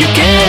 You can